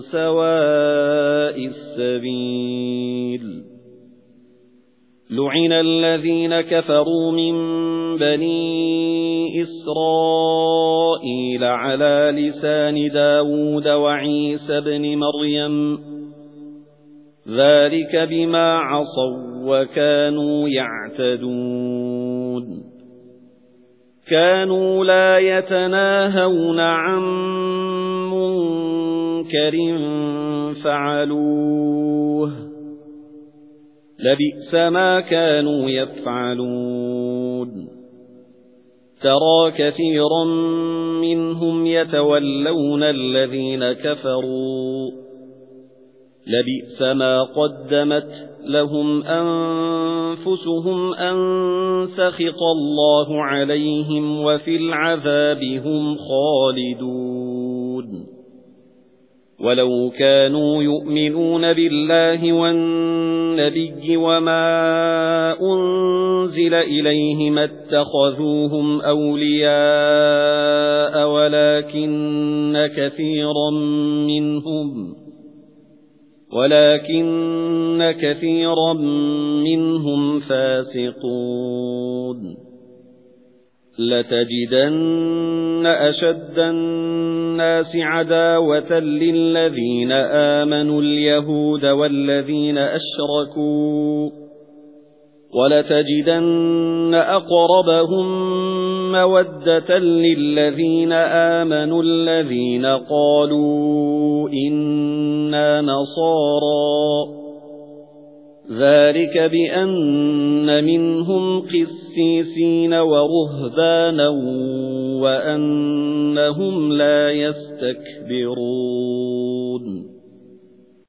سَوَاءِ السَّبِيلِ. لُعِنَ الَّذِينَ كَفَرُوا مِن بَنِي إِسْرَائِيلَ عَلَى لِسَانِ دَاوُودَ وَعِيسَى ابْنِ مَرْيَمَ. ذَلِكَ بِمَا عَصَوا وَكَانُوا يَعْتَدُونَ. كَانُوا لَا يَتَنَاهَوْنَ عَن مُنكَرٍ فَعَلُوهُ لَبِئْسَ مَا كَانُوا يَفْعَلُونَ تَرَى كَثِيرًا مِنْهُمْ يَتَوَلَّوْنَ الَّذِينَ كَفَرُوا لَبِئْسَ مَا قَدَّمَتْ لَهُمْ أَنفُسُهُمْ أَن سَخِطَ اللَّهُ عَلَيْهِمْ وَفِي الْعَذَابِ هُمْ خَالِدُونَ وَلَوْ كَانُوا يُؤْمِنُونَ بِاللَّهِ وَالنَّبِيِّ وَمَا أُنْزِلَ إِلَيْهِ مَا اتَّخَذُوهُمْ أَوْلِيَاءَ وَلَكِنَّ كَثِيرًا مِنْهُمْ وَلَكِنَّ كَثِيرًا مِنْهُمْ فَاسِقُونَ. لَتَجِدَنَّ أَشَدَّ النَّاسِ عَدَاوَةً لِلَّذِينَ آمَنُوا الْيَهُودَ وَالَّذِينَ أَشْرَكُوا وَلَتَجِدَنَّ أَقْرَبَهُم مَّوَدَّةً لِّلَّذِينَ آمَنُوا الَّذِينَ قَالُوا إِنَّا نَصَارَى ذَلِكَ بِأَنَّ مِنْهُمْ قِسِّيسِينَ وَرُهْبَانًا وَأَنَّهُمْ لَا يَسْتَكْبِرُونَ